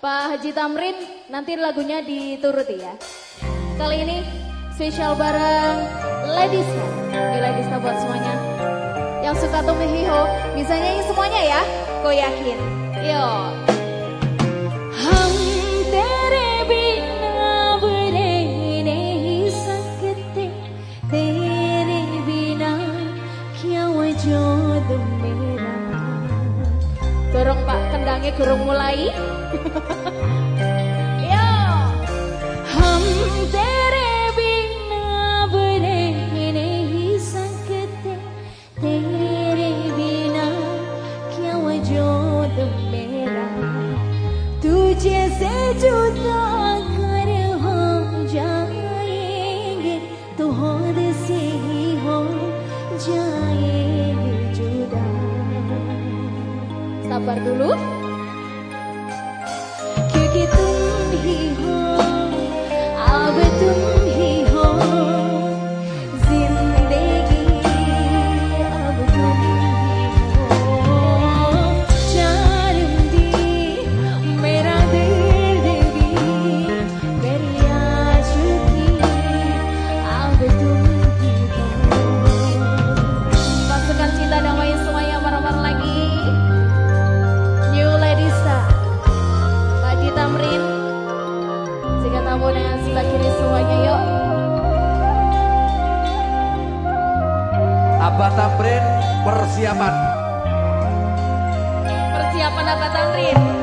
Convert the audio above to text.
Pak Haji Tamrin nanti lagunya dituruti ya. Kali ini spesial bareng Ladies Ini Ladies buat semuanya. Yang suka Tomihiho bisa nyanyi semuanya ya. Kau yakin? Yuk. Tujhe se juda kar जाएँगे तो से ही हो जाएँगे जुदा Sabar dulu. Jika tamu dengan sebelah kiri semuanya yuk Abah Tamrin persiapan. Persiapan apa Tamrin